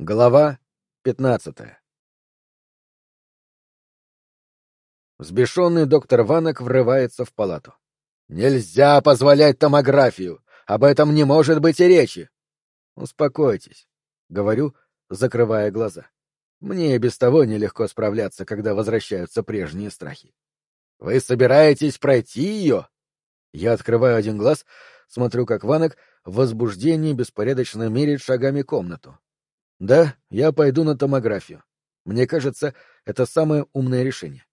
Глава пятнадцатая Взбешенный доктор Ванок врывается в палату. «Нельзя позволять томографию! Об этом не может быть и речи!» «Успокойтесь», — говорю, закрывая глаза. Мне и без того нелегко справляться, когда возвращаются прежние страхи. «Вы собираетесь пройти ее?» Я открываю один глаз, смотрю, как Ванок в возбуждении беспорядочно мерит шагами комнату. Да, я пойду на томографию. Мне кажется, это самое умное решение.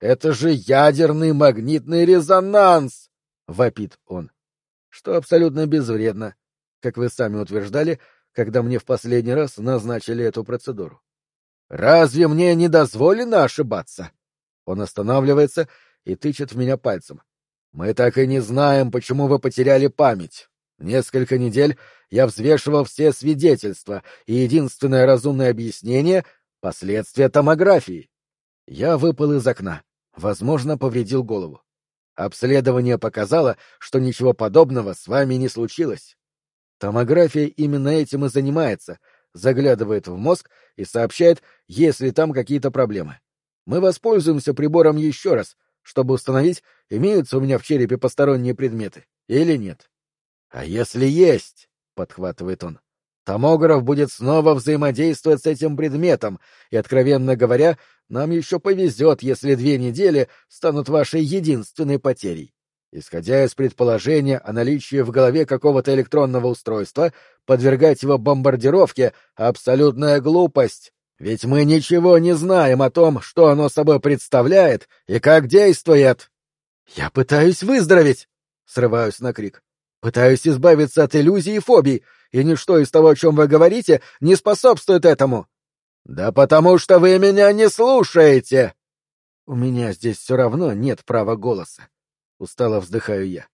Это же ядерный магнитный резонанс! вопит он. Что абсолютно безвредно, как вы сами утверждали, когда мне в последний раз назначили эту процедуру. Разве мне не дозволено ошибаться? Он останавливается и тычет в меня пальцем. Мы так и не знаем, почему вы потеряли память. Несколько недель я взвешивал все свидетельства, и единственное разумное объяснение — последствия томографии. Я выпал из окна. Возможно, повредил голову. Обследование показало, что ничего подобного с вами не случилось. Томография именно этим и занимается, заглядывает в мозг и сообщает, есть ли там какие-то проблемы. Мы воспользуемся прибором еще раз, чтобы установить, имеются у меня в черепе посторонние предметы или нет. А если есть, — подхватывает он, — томограф будет снова взаимодействовать с этим предметом, и, откровенно говоря, нам еще повезет, если две недели станут вашей единственной потерей. Исходя из предположения о наличии в голове какого-то электронного устройства, подвергать его бомбардировке — абсолютная глупость. Ведь мы ничего не знаем о том, что оно собой представляет и как действует. — Я пытаюсь выздороветь! — срываюсь на крик. Пытаюсь избавиться от иллюзий и фобий, и ничто из того, о чем вы говорите, не способствует этому. Да потому что вы меня не слушаете. У меня здесь все равно нет права голоса. Устало вздыхаю я.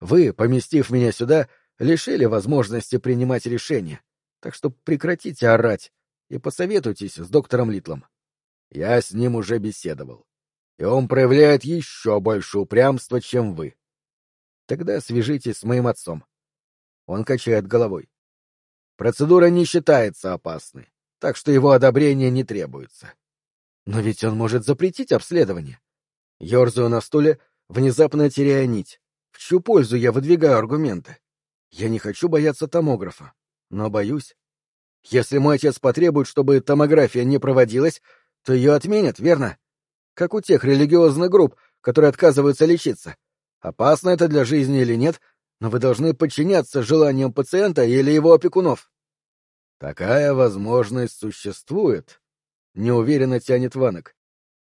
Вы, поместив меня сюда, лишили возможности принимать решения, так что прекратите орать и посоветуйтесь с доктором Литлом. Я с ним уже беседовал, и он проявляет еще больше упрямства, чем вы. Тогда свяжитесь с моим отцом. Он качает головой. Процедура не считается опасной, так что его одобрение не требуется. Но ведь он может запретить обследование. Ёрзаю на стуле, внезапно теряя нить. В чью пользу я выдвигаю аргументы? Я не хочу бояться томографа, но боюсь. Если мой отец потребует, чтобы томография не проводилась, то ее отменят, верно? Как у тех религиозных групп, которые отказываются лечиться. Опасно это для жизни или нет, но вы должны подчиняться желаниям пациента или его опекунов. Такая возможность существует, неуверенно тянет Ванок.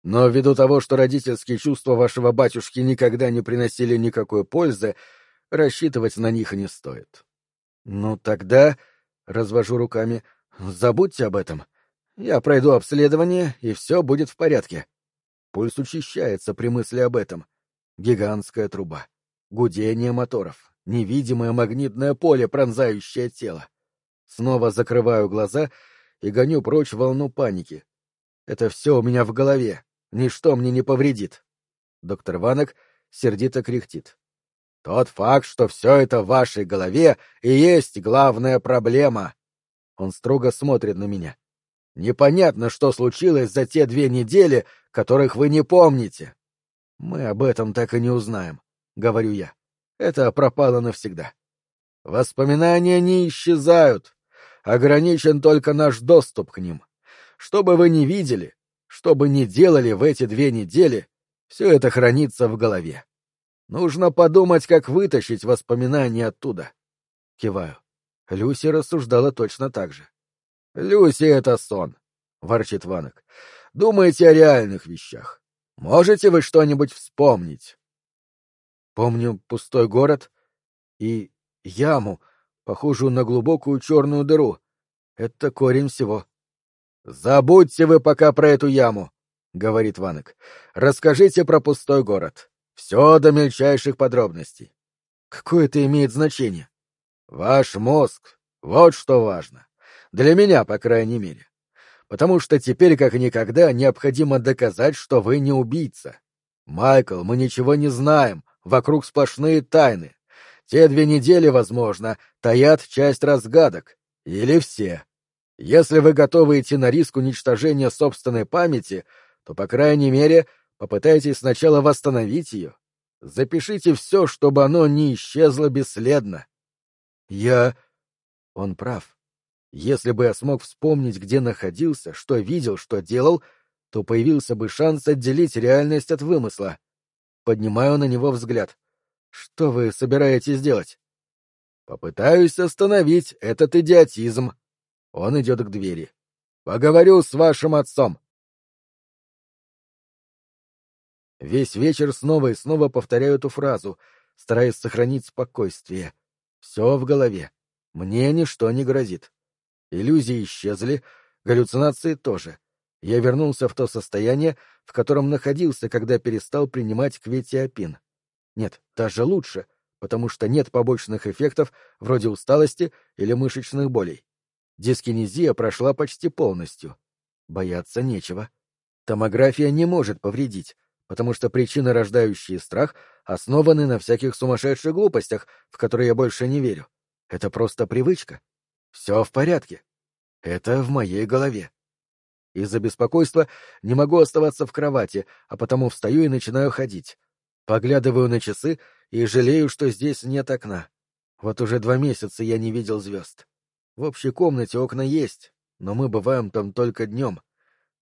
Но ввиду того, что родительские чувства вашего батюшки никогда не приносили никакой пользы, рассчитывать на них не стоит. Ну тогда, развожу руками, забудьте об этом. Я пройду обследование, и все будет в порядке. Пульс учащается при мысли об этом. Гигантская труба. Гудение моторов. Невидимое магнитное поле, пронзающее тело. Снова закрываю глаза и гоню прочь волну паники. Это все у меня в голове. Ничто мне не повредит. Доктор Ванок сердито кряхтит. Тот факт, что все это в вашей голове, и есть главная проблема. Он строго смотрит на меня. Непонятно, что случилось за те две недели, которых вы не помните. Мы об этом так и не узнаем, говорю я. Это пропало навсегда. Воспоминания не исчезают. Ограничен только наш доступ к ним. Что бы вы ни видели, что бы ни делали в эти две недели, все это хранится в голове. Нужно подумать, как вытащить воспоминания оттуда. Киваю. Люси рассуждала точно так же. «Люси — это сон», — ворчит Ванок. «Думайте о реальных вещах. Можете вы что-нибудь вспомнить? Помню пустой город и яму, похожую на глубокую черную дыру. Это корень всего. Забудьте вы пока про эту яму, говорит Ванек. Расскажите про пустой город. Все до мельчайших подробностей. Какое это имеет значение? Ваш мозг. Вот что важно. Для меня, по крайней мере потому что теперь как никогда необходимо доказать, что вы не убийца. Майкл, мы ничего не знаем, вокруг сплошные тайны. Те две недели, возможно, таят часть разгадок. Или все. Если вы готовы идти на риск уничтожения собственной памяти, то, по крайней мере, попытайтесь сначала восстановить ее. Запишите все, чтобы оно не исчезло бесследно. Я... Он прав. Если бы я смог вспомнить, где находился, что видел, что делал, то появился бы шанс отделить реальность от вымысла. Поднимаю на него взгляд. Что вы собираетесь делать? Попытаюсь остановить этот идиотизм. Он идет к двери. Поговорю с вашим отцом. Весь вечер снова и снова повторяю эту фразу, стараясь сохранить спокойствие. Все в голове. Мне ничто не грозит. Иллюзии исчезли, галлюцинации тоже. Я вернулся в то состояние, в котором находился, когда перестал принимать кветиопин. Нет, даже лучше, потому что нет побочных эффектов вроде усталости или мышечных болей. Дискинезия прошла почти полностью. Бояться нечего. Томография не может повредить, потому что причины, рождающие страх, основаны на всяких сумасшедших глупостях, в которые я больше не верю. Это просто привычка. Все в порядке. Это в моей голове. Из-за беспокойства не могу оставаться в кровати, а потому встаю и начинаю ходить. Поглядываю на часы и жалею, что здесь нет окна. Вот уже два месяца я не видел звезд. В общей комнате окна есть, но мы бываем там только днем.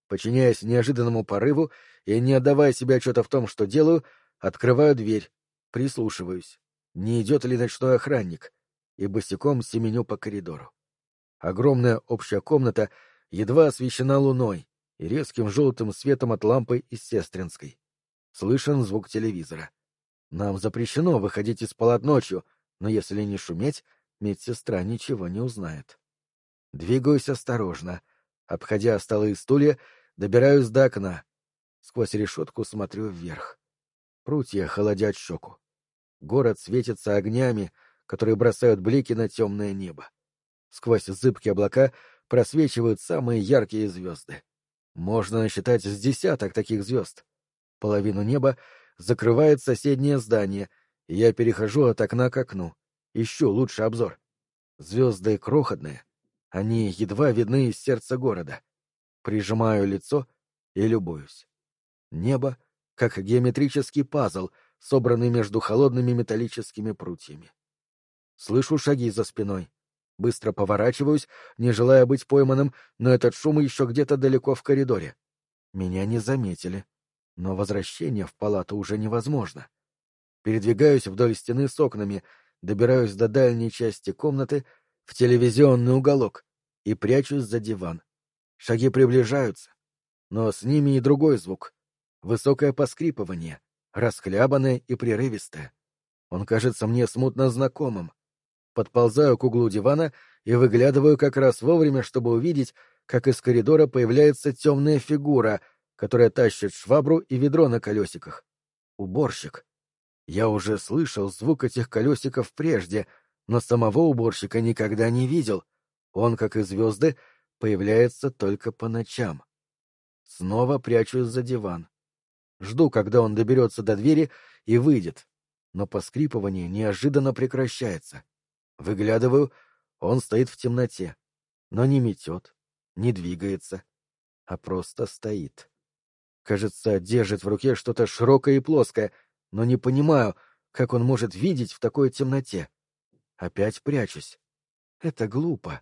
Подчиняясь неожиданному порыву и не отдавая себе отчета в том, что делаю, открываю дверь, прислушиваюсь, не идет ли ночной охранник, и босиком семеню по коридору. Огромная общая комната едва освещена луной и резким желтым светом от лампы из сестринской. Слышен звук телевизора. Нам запрещено выходить из палат ночью, но если не шуметь, медсестра ничего не узнает. Двигаюсь осторожно. Обходя столы и стулья, добираюсь до окна. Сквозь решетку смотрю вверх. Прутья холодят щеку. Город светится огнями, которые бросают блики на темное небо. Сквозь зыбкие облака просвечивают самые яркие звезды. Можно насчитать с десяток таких звезд. Половину неба закрывает соседнее здание, и я перехожу от окна к окну. Ищу лучший обзор. Звезды крохотные. Они едва видны из сердца города. Прижимаю лицо и любуюсь. Небо, как геометрический пазл, собранный между холодными металлическими прутьями. Слышу шаги за спиной. Быстро поворачиваюсь, не желая быть пойманным, но этот шум еще где-то далеко в коридоре. Меня не заметили. Но возвращение в палату уже невозможно. Передвигаюсь вдоль стены с окнами, добираюсь до дальней части комнаты, в телевизионный уголок, и прячусь за диван. Шаги приближаются, но с ними и другой звук. Высокое поскрипывание, расхлябанное и прерывистое. Он кажется мне смутно знакомым подползаю к углу дивана и выглядываю как раз вовремя, чтобы увидеть, как из коридора появляется темная фигура, которая тащит швабру и ведро на колесиках. Уборщик. Я уже слышал звук этих колесиков прежде, но самого уборщика никогда не видел. Он, как и звезды, появляется только по ночам. Снова прячусь за диван. Жду, когда он доберется до двери и выйдет, но поскрипывание неожиданно прекращается. Выглядываю, он стоит в темноте, но не метет, не двигается, а просто стоит. Кажется, держит в руке что-то широкое и плоское, но не понимаю, как он может видеть в такой темноте. Опять прячусь. Это глупо.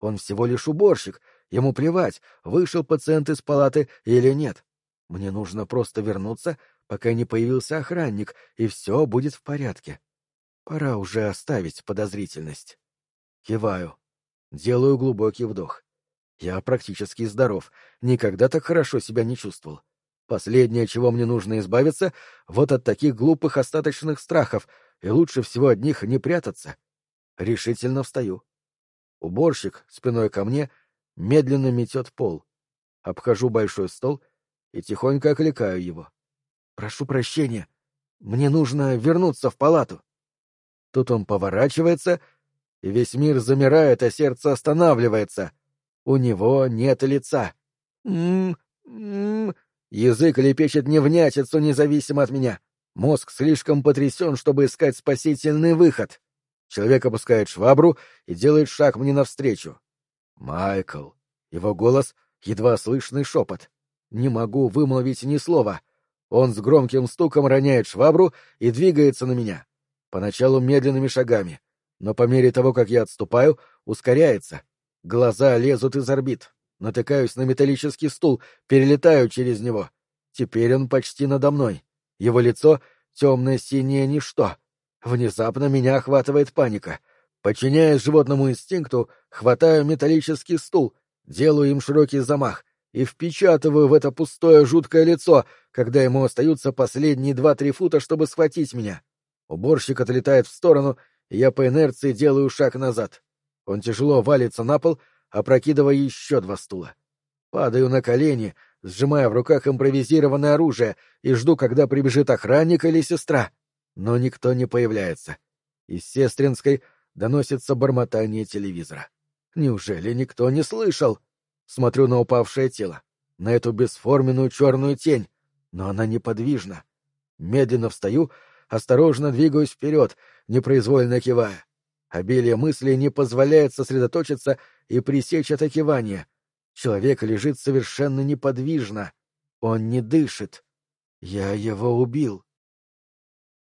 Он всего лишь уборщик, ему плевать, вышел пациент из палаты или нет. Мне нужно просто вернуться, пока не появился охранник, и все будет в порядке. Пора уже оставить подозрительность. Киваю. Делаю глубокий вдох. Я практически здоров. Никогда так хорошо себя не чувствовал. Последнее, чего мне нужно избавиться, вот от таких глупых остаточных страхов, и лучше всего от них не прятаться. Решительно встаю. Уборщик, спиной ко мне, медленно метет пол. Обхожу большой стол и тихонько окликаю его. «Прошу прощения. Мне нужно вернуться в палату». Тут он поворачивается, и весь мир замирает, а сердце останавливается. У него нет лица. М-м-м. Язык лепечет невнятицу независимо от меня. Мозг слишком потрясен, чтобы искать спасительный выход. Человек опускает швабру и делает шаг мне навстречу. Майкл. Его голос — едва слышный шепот. Не могу вымолвить ни слова. Он с громким стуком роняет швабру и двигается на меня. Поначалу медленными шагами, но по мере того, как я отступаю, ускоряется. Глаза лезут из орбит. Натыкаюсь на металлический стул, перелетаю через него. Теперь он почти надо мной. Его лицо — темное-синее ничто. Внезапно меня охватывает паника. Подчиняясь животному инстинкту, хватаю металлический стул, делаю им широкий замах и впечатываю в это пустое жуткое лицо, когда ему остаются последние два-три фута, чтобы схватить меня. Уборщик отлетает в сторону, и я по инерции делаю шаг назад. Он тяжело валится на пол, опрокидывая еще два стула. Падаю на колени, сжимая в руках импровизированное оружие, и жду, когда прибежит охранник или сестра. Но никто не появляется. Из сестринской доносится бормотание телевизора. Неужели никто не слышал? Смотрю на упавшее тело, на эту бесформенную черную тень, но она неподвижна. Медленно встаю, осторожно двигаюсь вперед, непроизвольно кивая. Обилие мыслей не позволяет сосредоточиться и пресечь это кивание. Человек лежит совершенно неподвижно. Он не дышит. Я его убил.